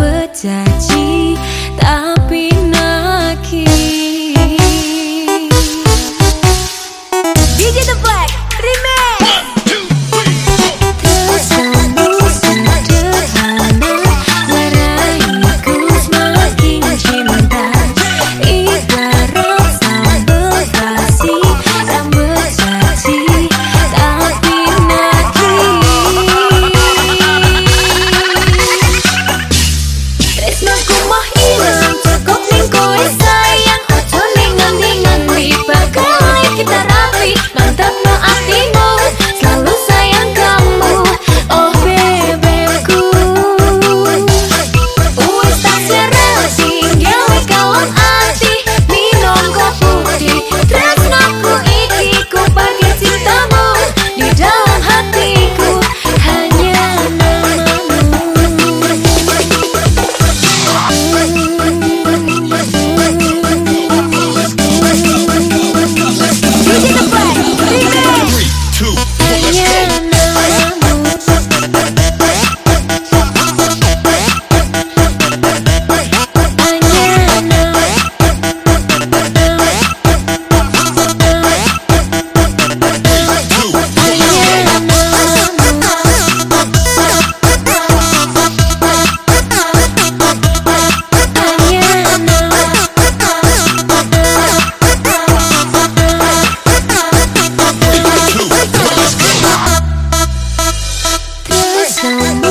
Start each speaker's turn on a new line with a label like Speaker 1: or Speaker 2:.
Speaker 1: berjanji tapi nakik DJ The Black Remix sâu